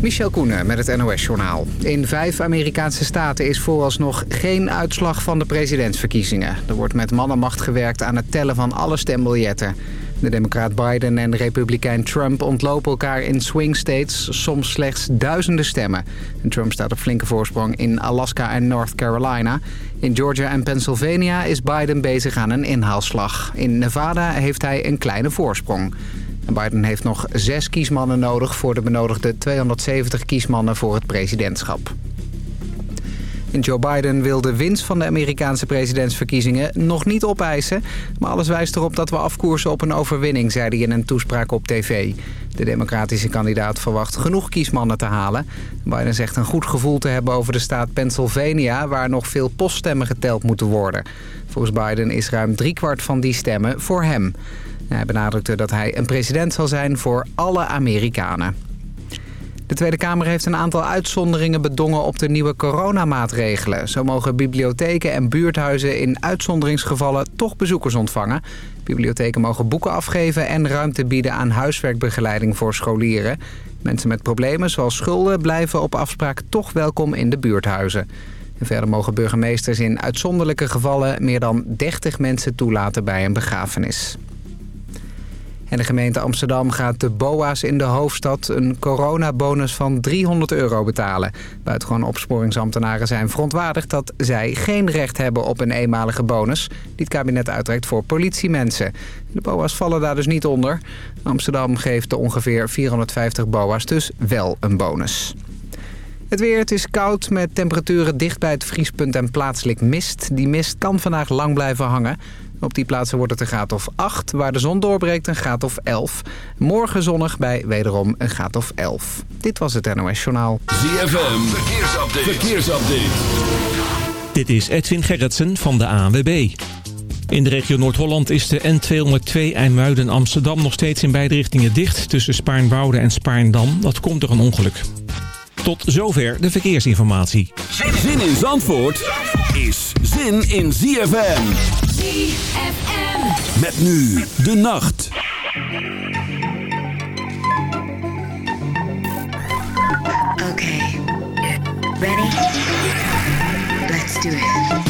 Michel Koenen met het NOS-journaal. In vijf Amerikaanse staten is vooralsnog geen uitslag van de presidentsverkiezingen. Er wordt met mannenmacht gewerkt aan het tellen van alle stembiljetten. De democraat Biden en republikein Trump ontlopen elkaar in swing states... soms slechts duizenden stemmen. En Trump staat op flinke voorsprong in Alaska en North Carolina. In Georgia en Pennsylvania is Biden bezig aan een inhaalslag. In Nevada heeft hij een kleine voorsprong. Biden heeft nog zes kiesmannen nodig voor de benodigde 270 kiesmannen voor het presidentschap. En Joe Biden wil de winst van de Amerikaanse presidentsverkiezingen nog niet opeisen. Maar alles wijst erop dat we afkoersen op een overwinning, zei hij in een toespraak op tv. De democratische kandidaat verwacht genoeg kiesmannen te halen. Biden zegt een goed gevoel te hebben over de staat Pennsylvania... waar nog veel poststemmen geteld moeten worden. Volgens Biden is ruim driekwart van die stemmen voor hem. Hij benadrukte dat hij een president zal zijn voor alle Amerikanen. De Tweede Kamer heeft een aantal uitzonderingen bedongen op de nieuwe coronamaatregelen. Zo mogen bibliotheken en buurthuizen in uitzonderingsgevallen toch bezoekers ontvangen. Bibliotheken mogen boeken afgeven en ruimte bieden aan huiswerkbegeleiding voor scholieren. Mensen met problemen zoals schulden blijven op afspraak toch welkom in de buurthuizen. En verder mogen burgemeesters in uitzonderlijke gevallen meer dan 30 mensen toelaten bij een begrafenis. En de gemeente Amsterdam gaat de BOA's in de hoofdstad een coronabonus van 300 euro betalen. Buitengewoon opsporingsambtenaren zijn verontwaardigd dat zij geen recht hebben op een eenmalige bonus... die het kabinet uitreikt voor politiemensen. De BOA's vallen daar dus niet onder. Amsterdam geeft de ongeveer 450 BOA's dus wel een bonus. Het weer, het is koud met temperaturen dicht bij het vriespunt en plaatselijk mist. Die mist kan vandaag lang blijven hangen. Op die plaatsen wordt het een graad of 8. Waar de zon doorbreekt een graad of 11. Morgen zonnig bij wederom een graad of 11. Dit was het NOS Journaal. ZFM, verkeersupdate. verkeersupdate. Dit is Edwin Gerritsen van de ANWB. In de regio Noord-Holland is de N202 IJmuiden-Amsterdam nog steeds in beide richtingen dicht... tussen Spaarnwoude en Spaarndam. Dat komt door een ongeluk. Tot zover de verkeersinformatie. Zin in Zandvoort is zin in ZFM. ZFM. Met nu de nacht. Okay. Ready? Let's do it.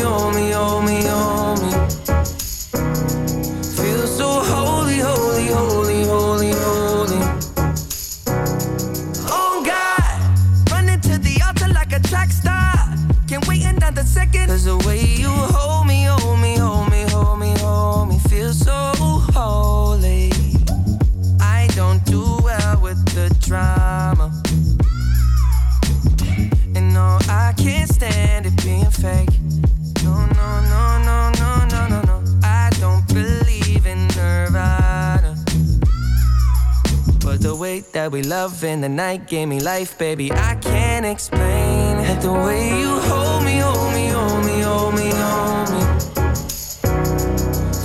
we love in the night gave me life, baby. I can't explain it. The way you hold me, hold me, hold me, hold me, hold me.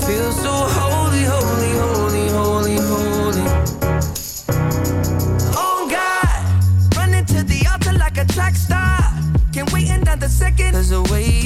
Feel so holy, holy, holy, holy, holy. Oh God, running to the altar like a track star. Can't wait another second. Cause the way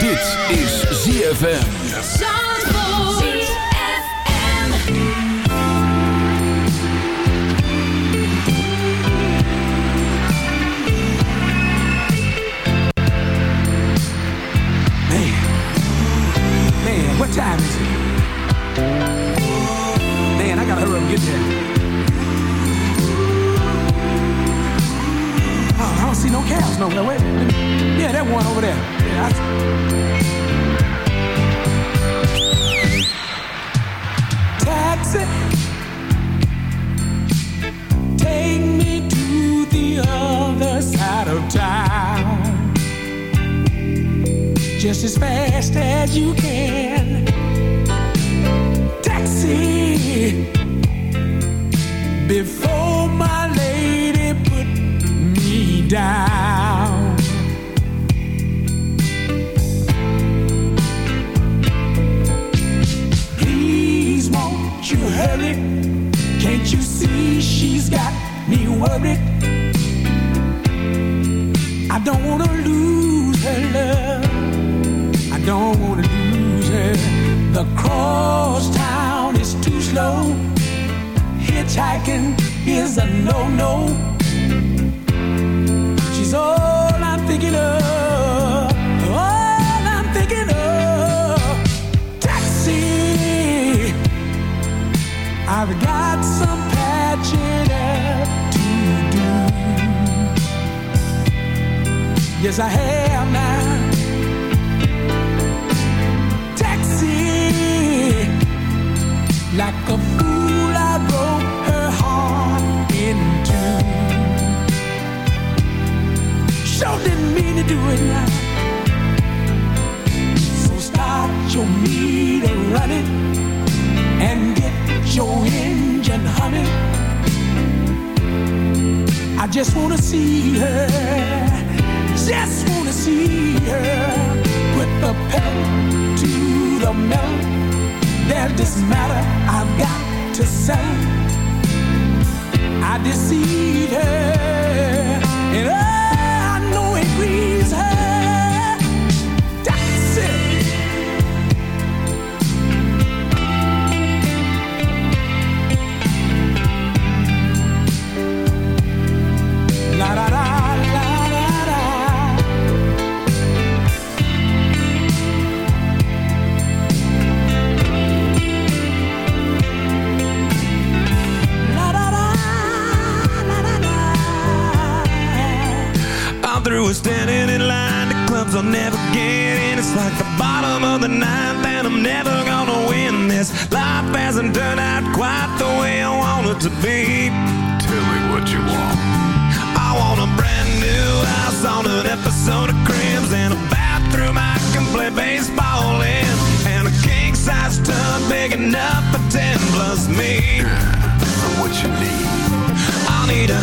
Dit is ZFM. Man, what time is it? To settle. I deceived her, want it to be. Tell me what you want. I want a brand new house on an episode of Cribs and a bathroom I can play baseball in, and a king size tub big enough for ten plus me. What you need? I'll need a,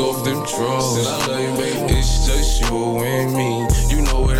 Off them drawers. It's just you and me.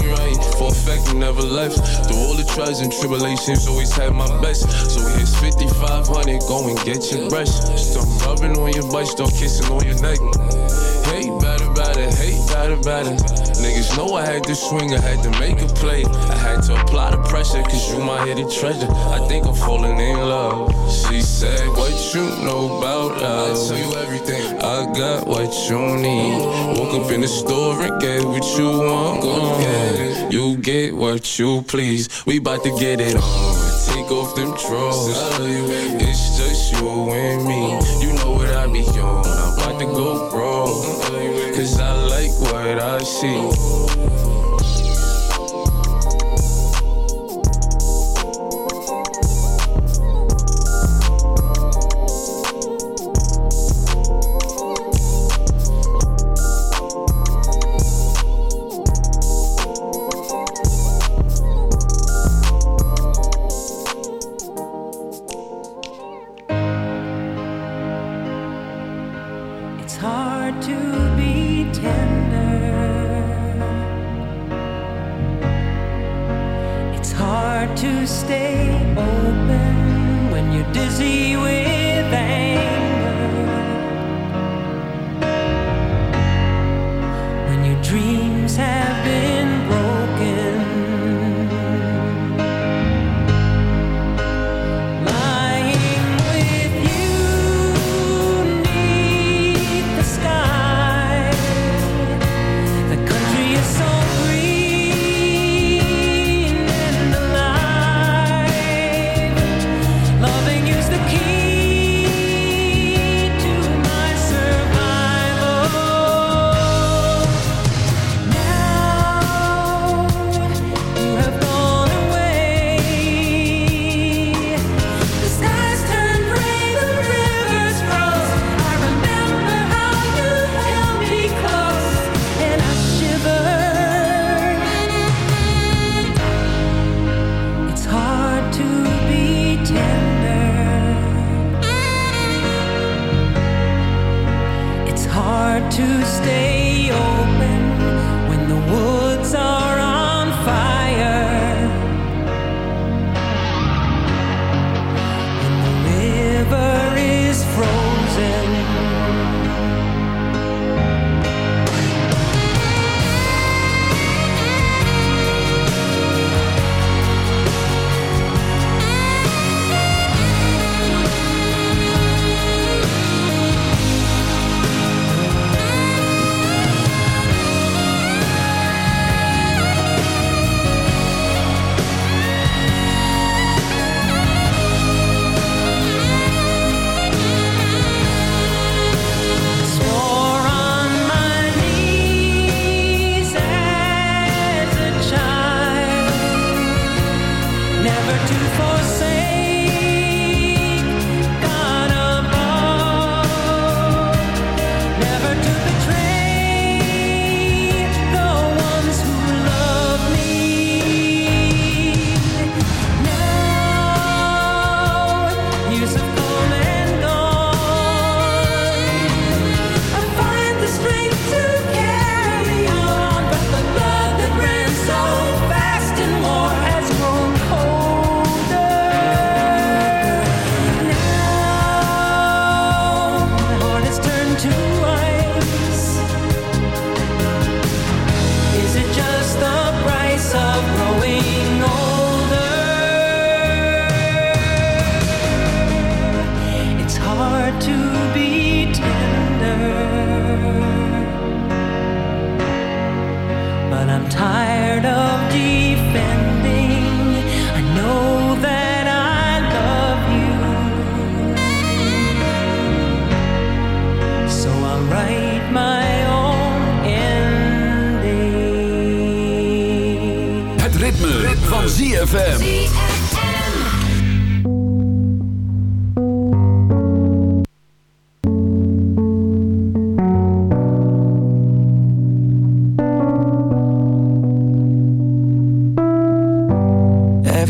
me right, for a fact you never left. Through all the trials and tribulations, always had my best. So here's 5500, go and get your brush. Start rubbing on your butt, start kissing on your neck. Hey, better, better, hey, better, better. Niggas know I had to swing, I had to make a play. I had to apply the pressure, cause you my hidden treasure. I think I'm falling in love. She said, What you know about us? I tell you everything. I got what you need. Woke up in the store and get what you want. Go get You get what you please. We bout to get it on. Take off them drawers. It's just you and me. You know what I be on. I'm about to go raw. Cause I like what I see.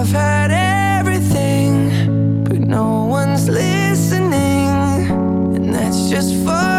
I've had everything, but no one's listening, and that's just fine.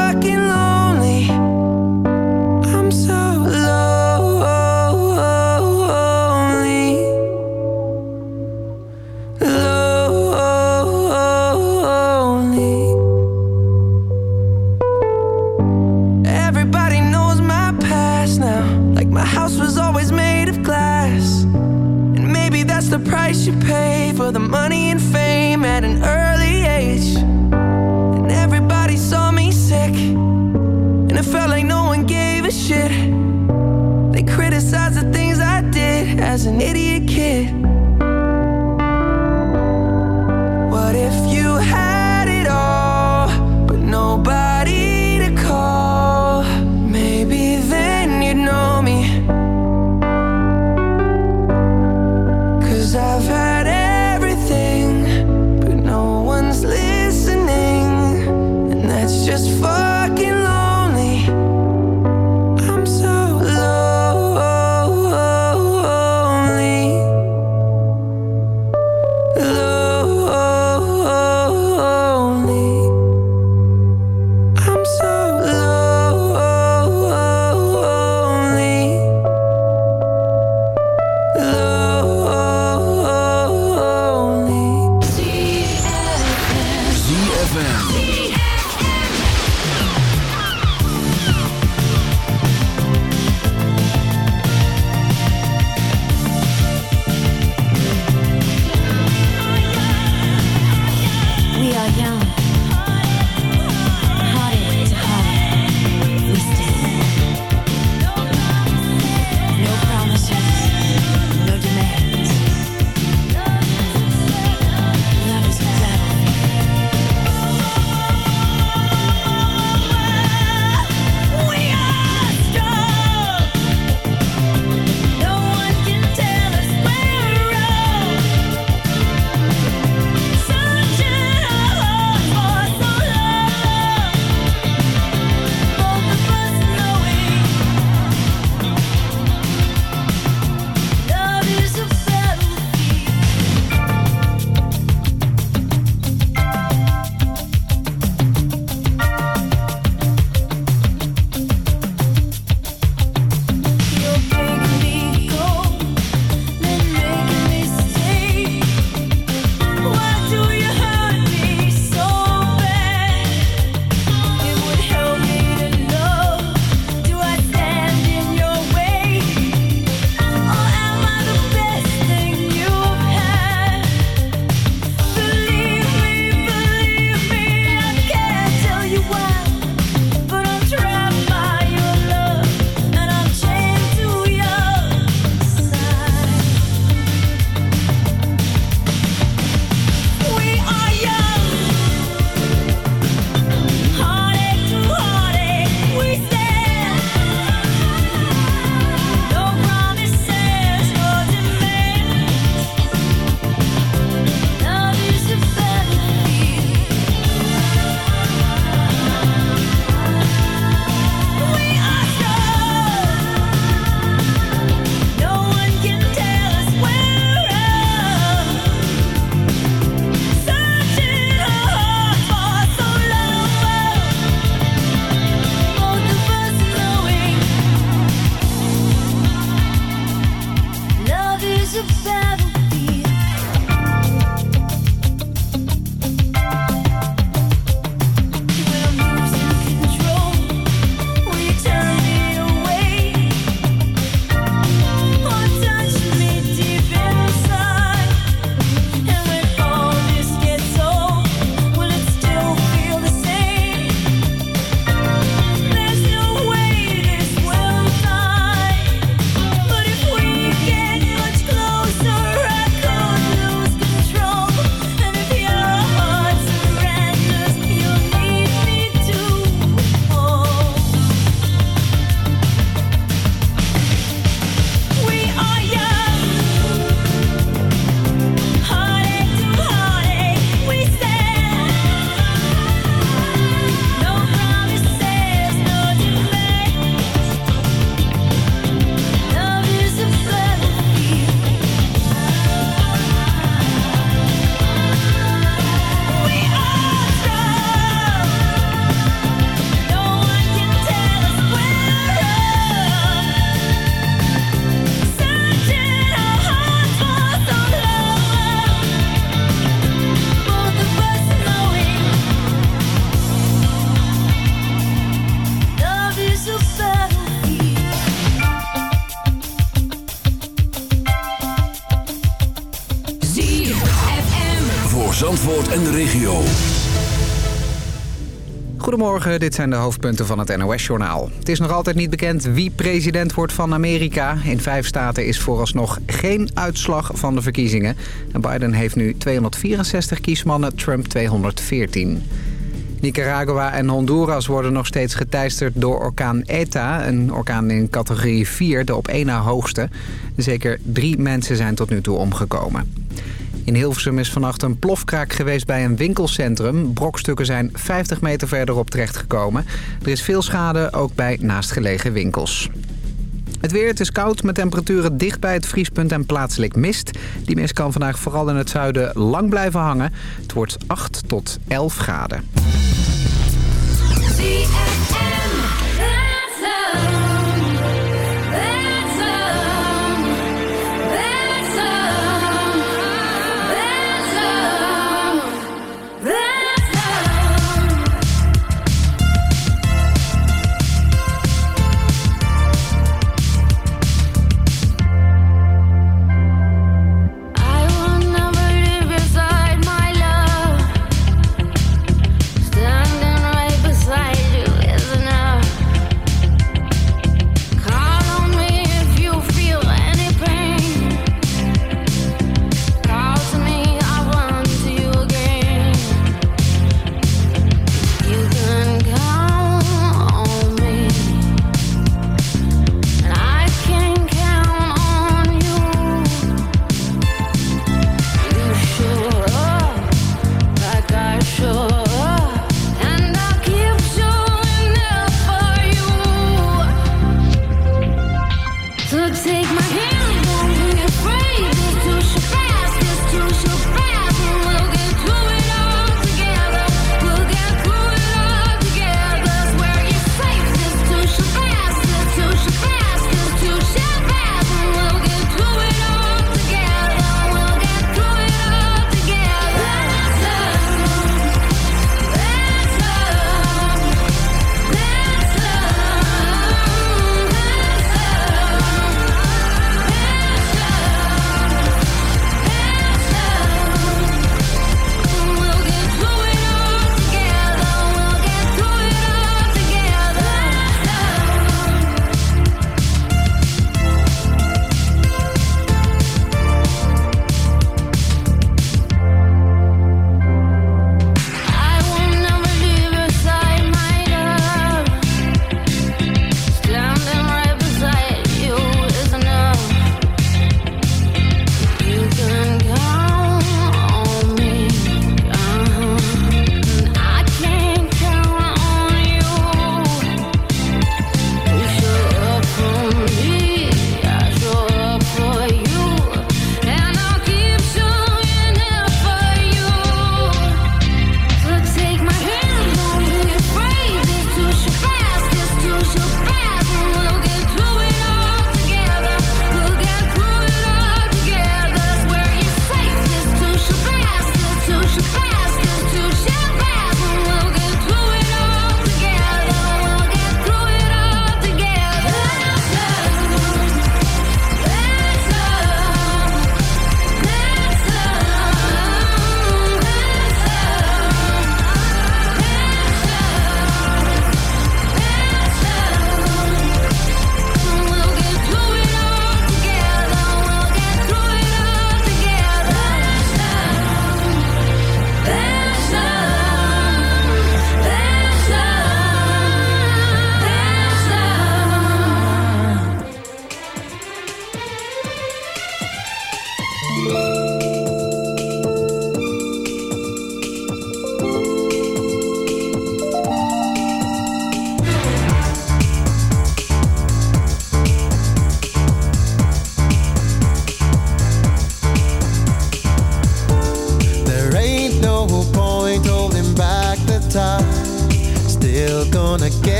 Goedemorgen, dit zijn de hoofdpunten van het NOS-journaal. Het is nog altijd niet bekend wie president wordt van Amerika. In vijf staten is vooralsnog geen uitslag van de verkiezingen. Biden heeft nu 264 kiesmannen, Trump 214. Nicaragua en Honduras worden nog steeds geteisterd door orkaan ETA... een orkaan in categorie 4, de op één na hoogste. Zeker drie mensen zijn tot nu toe omgekomen. In Hilversum is vannacht een plofkraak geweest bij een winkelcentrum. Brokstukken zijn 50 meter verderop terechtgekomen. Er is veel schade, ook bij naastgelegen winkels. Het weer, het is koud met temperaturen dicht bij het vriespunt en plaatselijk mist. Die mist kan vandaag vooral in het zuiden lang blijven hangen. Het wordt 8 tot 11 graden.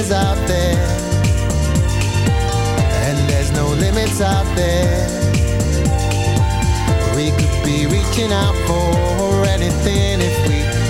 is out there. And there's no limits out there. We could be reaching out for anything if we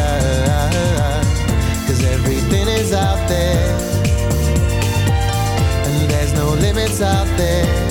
out there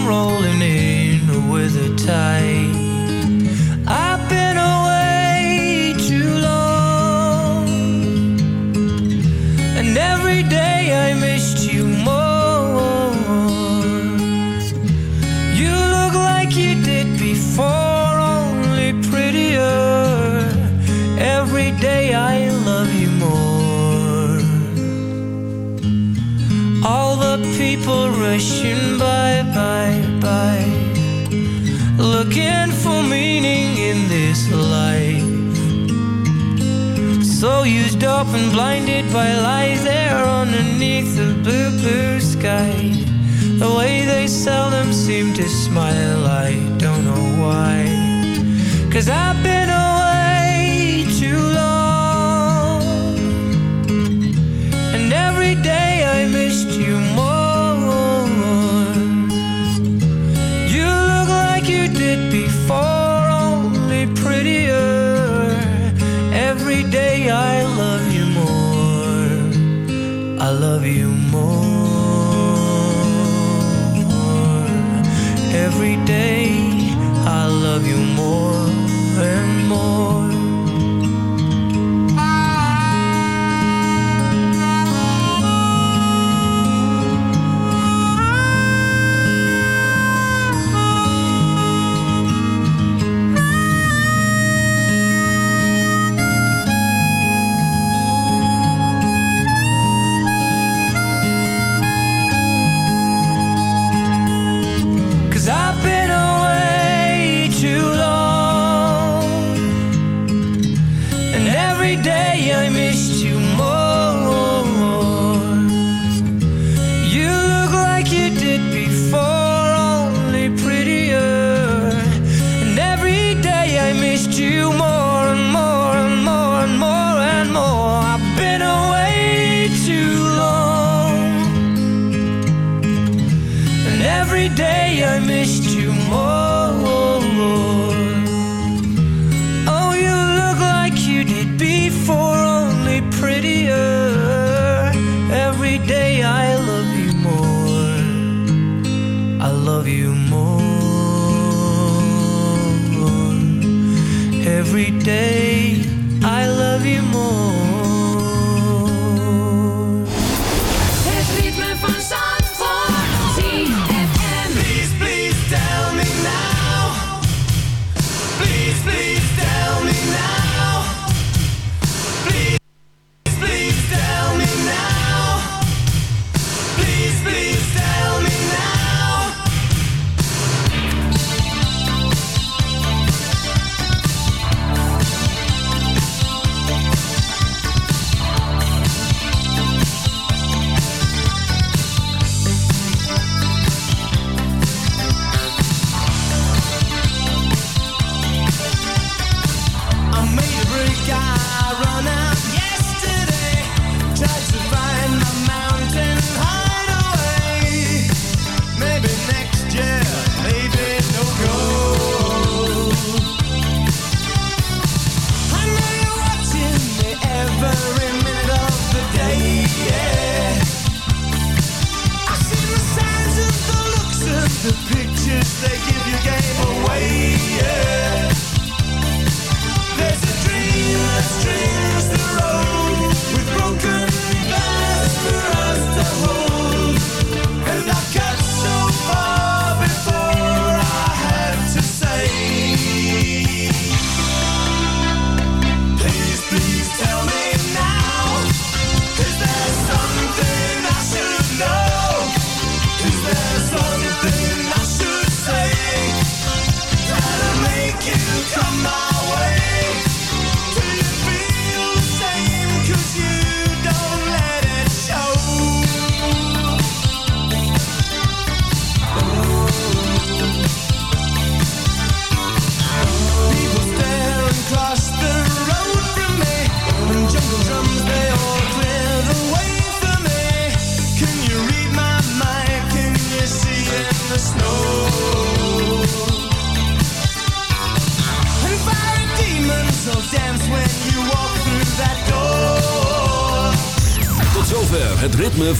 blinded by lies there underneath the blue, blue sky. The way they seldom seem to smile, I don't know why. Cause I've been